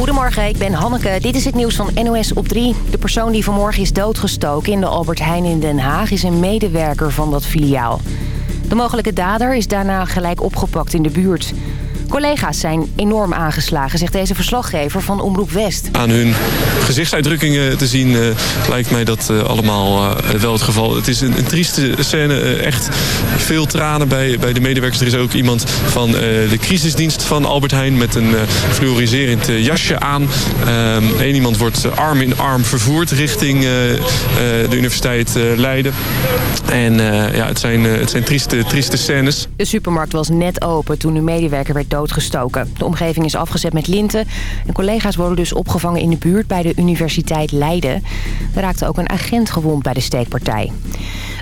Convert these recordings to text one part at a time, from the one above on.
Goedemorgen, ik ben Hanneke. Dit is het nieuws van NOS op 3. De persoon die vanmorgen is doodgestoken in de Albert Heijn in Den Haag... is een medewerker van dat filiaal. De mogelijke dader is daarna gelijk opgepakt in de buurt. Collega's zijn enorm aangeslagen, zegt deze verslaggever van Omroep West. Aan hun gezichtsuitdrukkingen te zien uh, lijkt mij dat uh, allemaal uh, wel het geval. Het is een, een trieste scène, echt veel tranen bij, bij de medewerkers. Er is ook iemand van de crisisdienst van Albert Heijn met een fluoriserend jasje aan. Eén um, iemand wordt arm in arm vervoerd richting de universiteit Leiden. En ja, het zijn, het zijn trieste, trieste scènes. De supermarkt was net open toen de medewerker werd De omgeving is afgezet met linten. En collega's worden dus opgevangen in de buurt bij de Universiteit Leiden. Er raakte ook een agent gewond bij de steekpartij.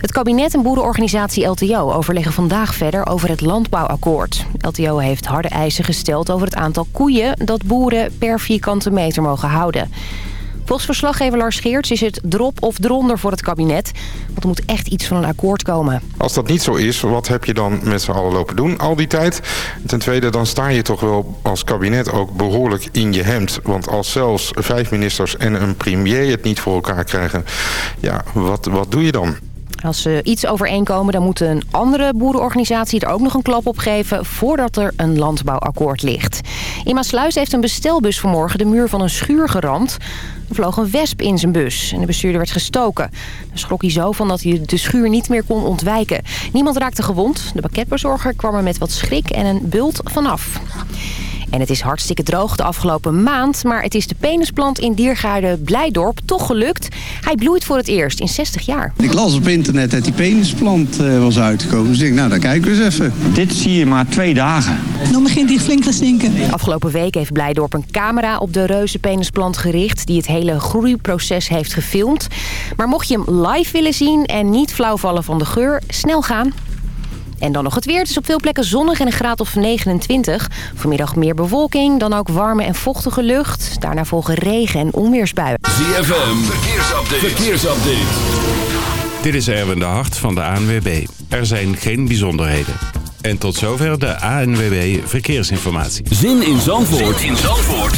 Het kabinet en boerenorganisatie LTO overleggen vandaag verder over het landbouwakkoord. LTO heeft harde eisen gesteld over het aantal koeien dat boeren per vierkante meter mogen houden. Volgens verslaggever Lars Geerts is het drop of dronder voor het kabinet. Want er moet echt iets van een akkoord komen. Als dat niet zo is, wat heb je dan met z'n allen lopen doen al die tijd? Ten tweede, dan sta je toch wel als kabinet ook behoorlijk in je hemd. Want als zelfs vijf ministers en een premier het niet voor elkaar krijgen... ja, wat, wat doe je dan? Als ze iets overeenkomen, dan moet een andere boerenorganisatie er ook nog een klap op geven... voordat er een landbouwakkoord ligt. In Maasluis heeft een bestelbus vanmorgen de muur van een schuur geramd. Er vloog een wesp in zijn bus en de bestuurder werd gestoken. Daar schrok hij zo van dat hij de schuur niet meer kon ontwijken. Niemand raakte gewond. De pakketbezorger kwam er met wat schrik en een bult vanaf. En het is hartstikke droog de afgelopen maand... maar het is de penisplant in Diergaarde Blijdorp toch gelukt. Hij bloeit voor het eerst in 60 jaar. Ik las op internet dat die penisplant uh, was uitgekomen. Dus ik denk, nou, dan kijken we eens even. Dit zie je maar twee dagen. Dan begint hij flink te stinken. Afgelopen week heeft Blijdorp een camera op de reuze penisplant gericht... die het hele groeiproces heeft gefilmd. Maar mocht je hem live willen zien en niet flauw vallen van de geur... snel gaan en dan nog het weer. Het is op veel plekken zonnig en een graad of 29. Vanmiddag meer bewolking, dan ook warme en vochtige lucht. Daarna volgen regen en onweersbuien. ZFM, verkeersupdate. verkeersupdate. Dit is Erwin de Hart van de ANWB. Er zijn geen bijzonderheden. En tot zover de ANWB Verkeersinformatie. Zin in Zandvoort, zin in Zandvoort.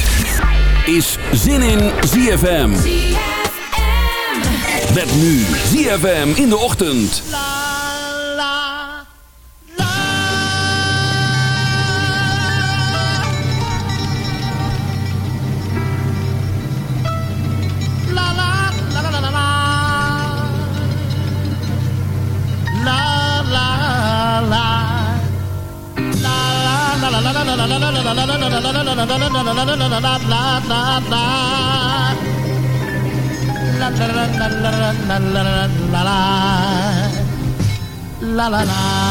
is Zin in ZFM. ZFM. Met nu ZFM in de ochtend. La la la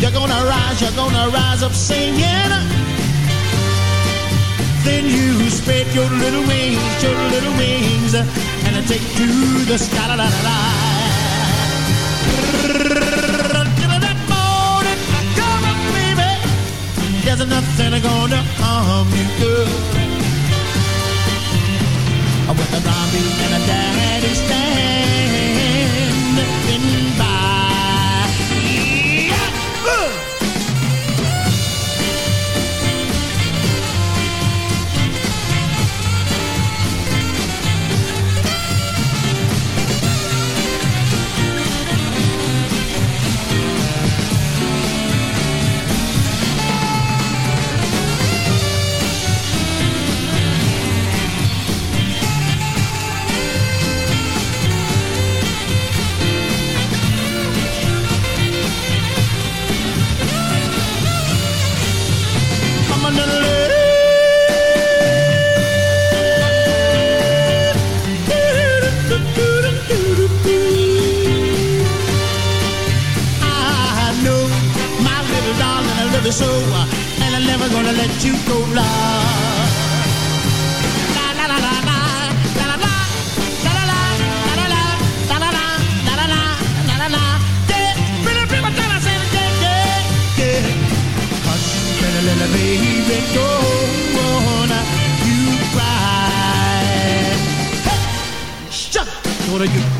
You're gonna rise, you're gonna rise up singing. Then you spread your little wings, your little wings, and I take to the sky. La, la, la, la. That morning, come on, baby. There's nothing gonna harm you, girl with a zombie and a daddy Thank you.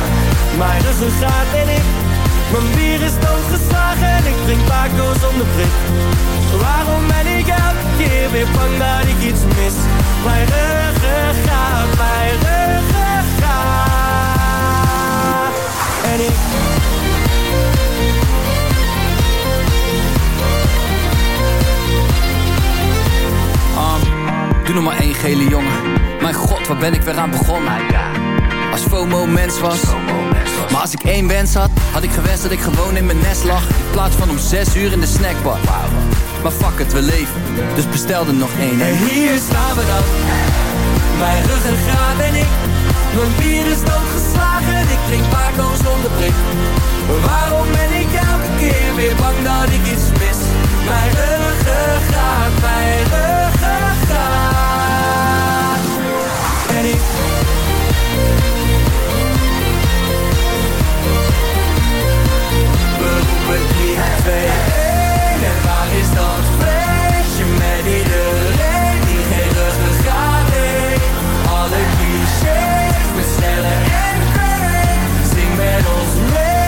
Mijn ruggengraat en ik Mijn bier is doodgeslagen En ik drink Paco zonder prik Waarom ben ik elke keer weer bang dat ik iets mis Mijn ruggengraat, mijn ruggengraat En ik Um, doe nog maar één gele jongen. Mijn god, waar ben ik weer aan begonnen? Als FOMO mens was. Maar als ik één wens had, had ik gewenst dat ik gewoon in mijn nest lag. In plaats van om zes uur in de snackbar. Maar fuck het, we leven. Dus bestel er nog één. En hier staan we dan Mijn ruggengraat en ik Mijn bier is doodgeslagen Ik drink Paco zonder prik Waarom ben ik elke keer weer bang dat ik iets mis Mijn ruggengraat, mijn ruggengraat 3, 2, 1 En waar is dat feestje met iedereen die geen ruggengraat heeft? Alle clichés met sneller en vreemd. Zing met ons mee.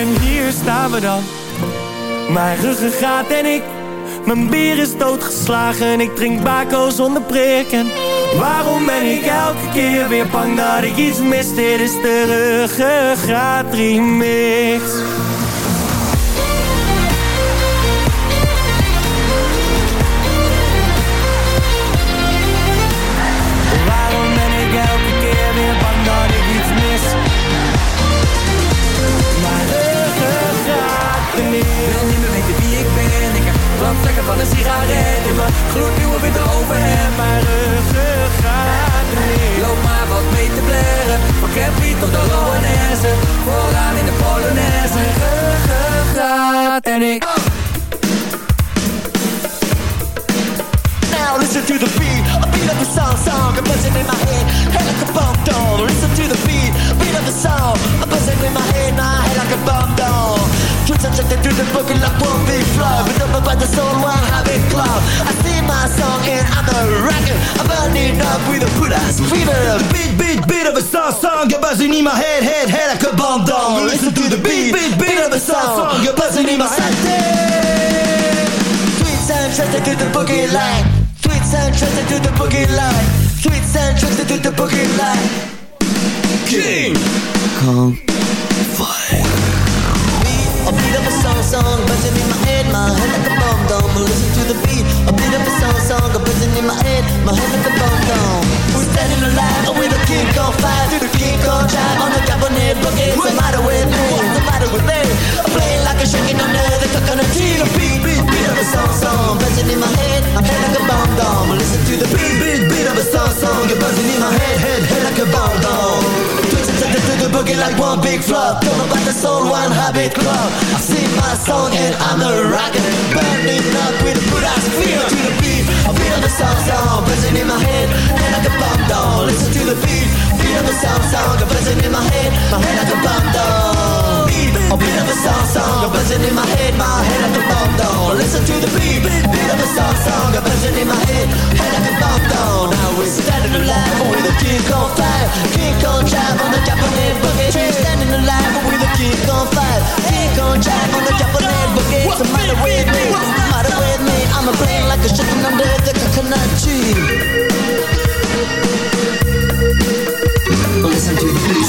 En hier staan we dan. Mijn ruggengraat en ik. Mijn bier is doodgeslagen, ik drink bako zonder prikken. Waarom ben ik elke keer weer bang dat ik iets mis? Dit is de ruggengraat remix. Waarom ben ik elke keer weer bang dat ik iets mis? Mijn ruggengraat remix. wil niet meer wie ik ben. Ik heb brandvlekken van een sigaret in mijn gloednieuwe witte overhemd. Mijn ruggengraat Loop maar wat mee te blaren. Van Campy tot de Loanesse. Vooraan in de Polonaise. Ruggengraat en ik. Now listen to the beat, a beat of the song, song, a buzzing in my head, head like a bomb. Listen to the beat, beat the song, a buzzing in my head, my head like a bomb down. Truth subjected to the book like one big flow, but up by the soul, one habit club. I sing my song and I'm a rocker, I'm burning up with a put ass fever. Beat, beat, beat of a song, song, you're buzzing in my head, head, head like a bomb down. Listen to the beat, beat, beat of a song, song, you're buzzing in my head. Sweet sound trusted to the boogie line. Sweet sound trusted to the boogie line. Sweet sound trusted to the boogie line. King Kong Fire. A beat of a song, song, buzzing in my head, my head like a bomb dome. Listen to the beat, a beat of a song, song, buzzing in my head, my head like a bomb dome. We're standing alive with a king on fire, through the king on drive on the cabinet boogie. What's the matter with me? What's the matter with me? I'm playing like a shaking under the coconut tree. The beat, beat, beat of a song, song, buzzing in my head, my head like a bomb dome. Listen to the beat, beat, beat of a song, song, you're buzzing in my head, head, head like a bomb dome. Twitching to the, to the boogie like one big flop. Know about the soul, one habit club. I sing my song and I'm a rocker. Burning up with a good ass feel my head, like a bomb down. Beat, a beat of a song, song, a buzzing in my head, my head like a bomb down. Listen to the beat, beat of a song, song, a buzzing in my head, head like a bomb down. Now we're standing alive with a kick on fire, kick on drive on the Japanese boogie.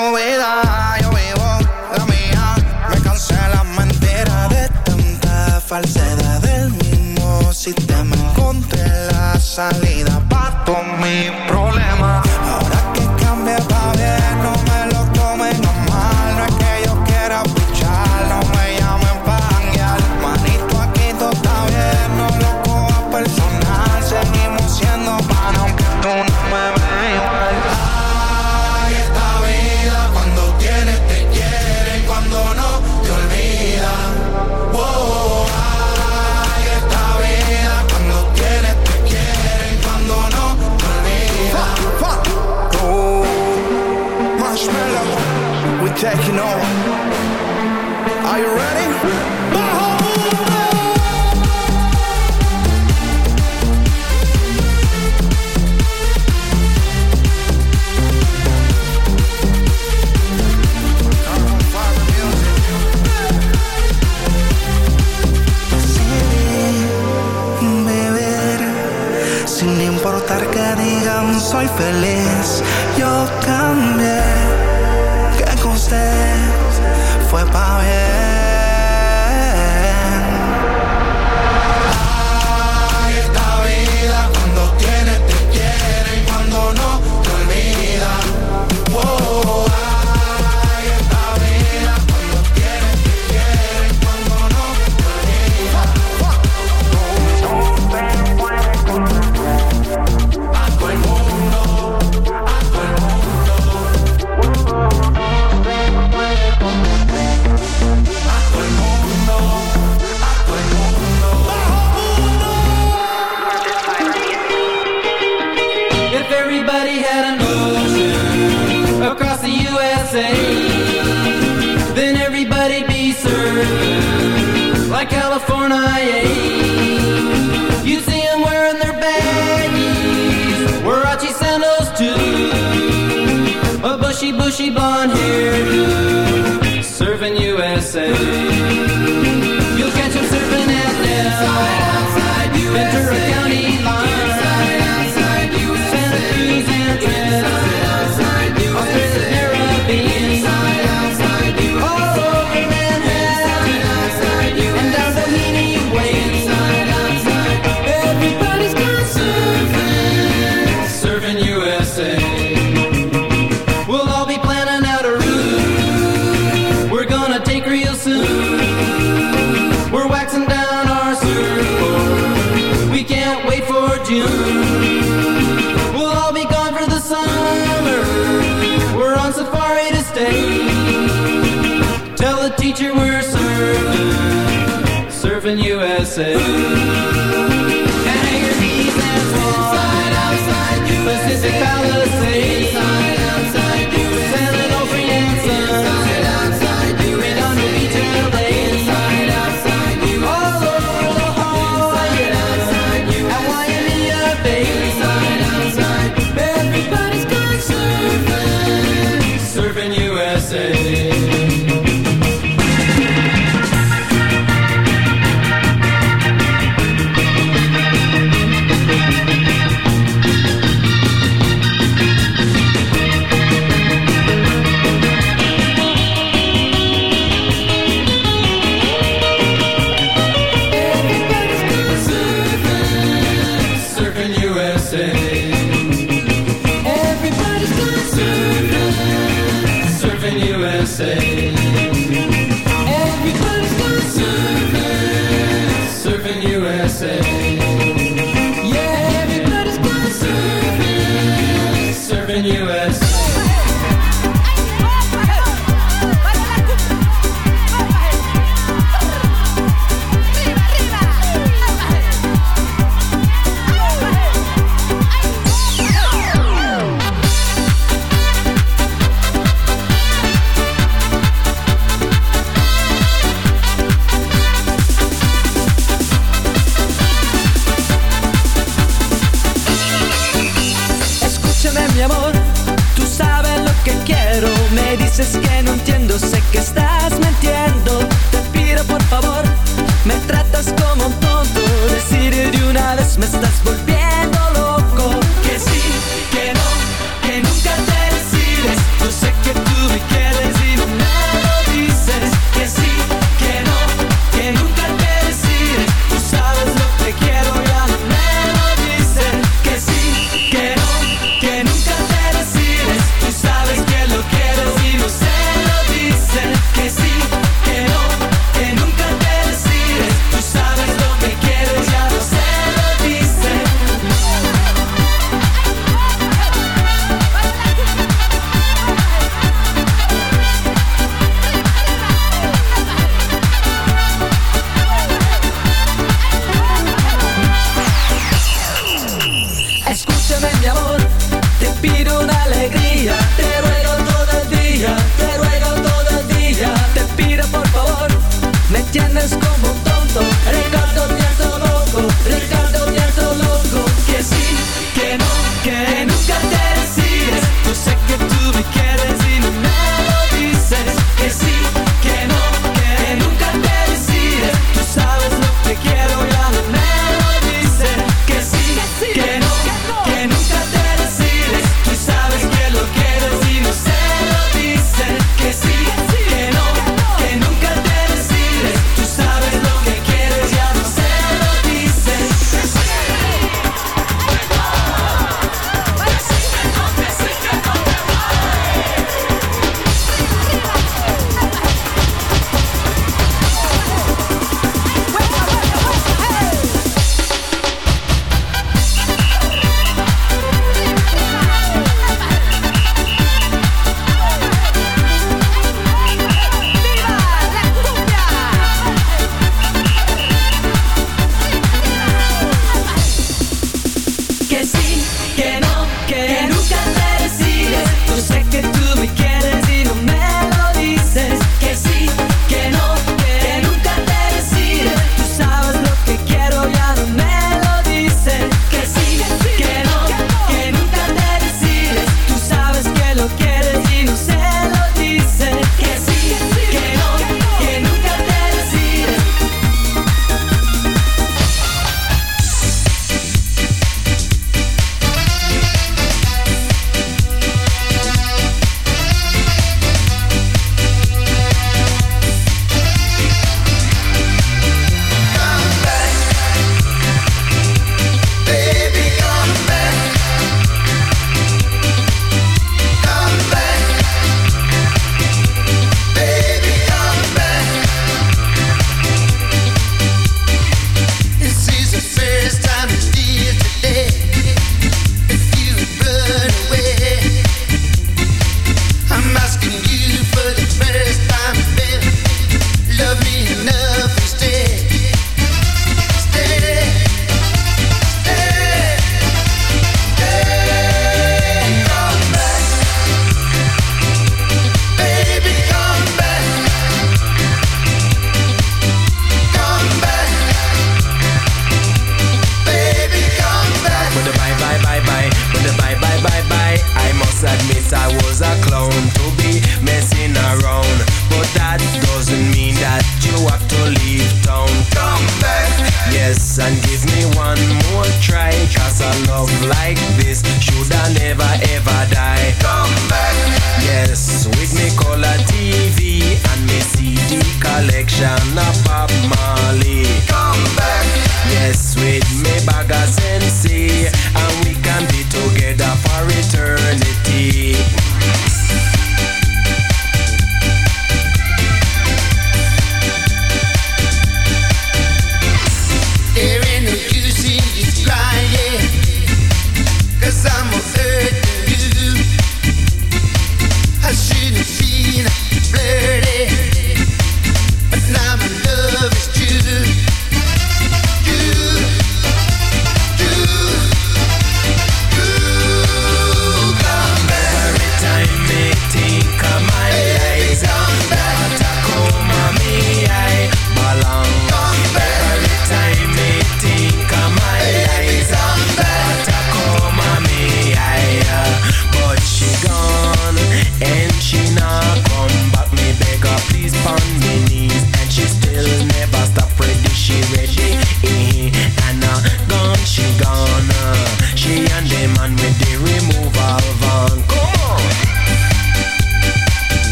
novedad. Yo vivo la mía. Me cansé la mentira de tanta falsedad del mismo sistema. Encontré la salida she blonde here? serving USA. say Can I and outside, Pacific Palisades? just go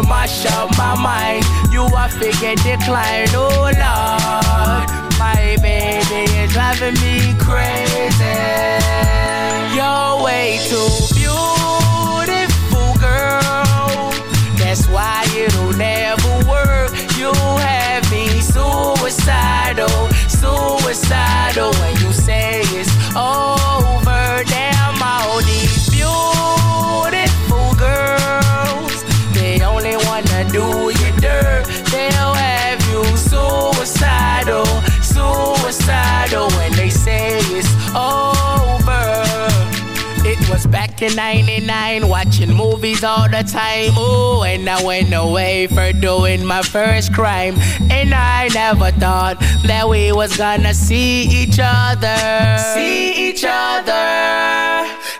mash mash up my mind. You are figure decline, oh Lord. My baby is driving me crazy. You're way too beautiful, girl. That's why it'll never work. You have me suicidal, suicidal when you say it's all. it's over. It was back in 99, watching movies all the time. Oh, and I went away for doing my first crime. And I never thought that we was gonna see each other. See each other.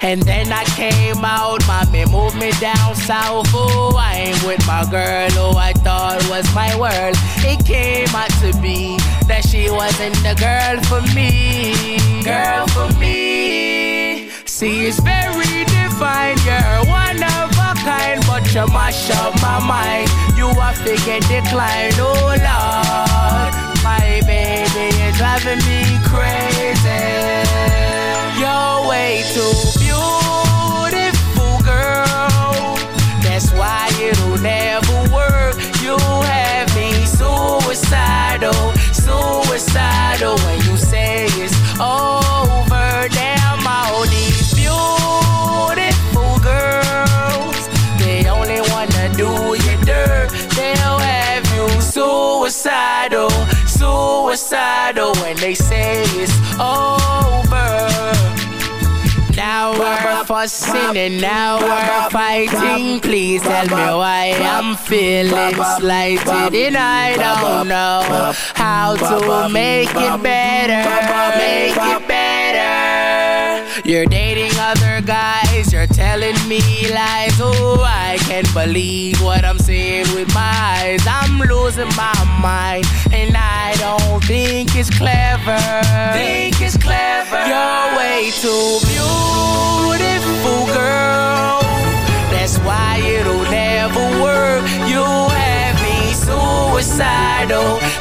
And then I came out, mommy moved me down south. Oh, I ain't with my girl who I thought was my world. It came out to be that she wasn't the girl for me. Girl for me. See, it's very divine. You're one of a kind, but you mash up my mind. You are figure decline, oh Lord. My baby is driving me crazy. You're way too beautiful, it'll never work. You have me suicidal, suicidal when you say it's over. Damn, all these beautiful girls, they only wanna do you dirt. They'll have you suicidal, suicidal when they say it's over. Fussing and now we're fighting. Please tell me why I'm feeling slighted and I don't know how to make it better. Make it better. You're dating other guys, you're telling me lies. Oh, I can't believe what I'm seeing with my eyes. I'm losing my mind and I don't think it's clever. Think it's clever. You're way too beautiful, girl. That's why it'll never work. You have me suicidal,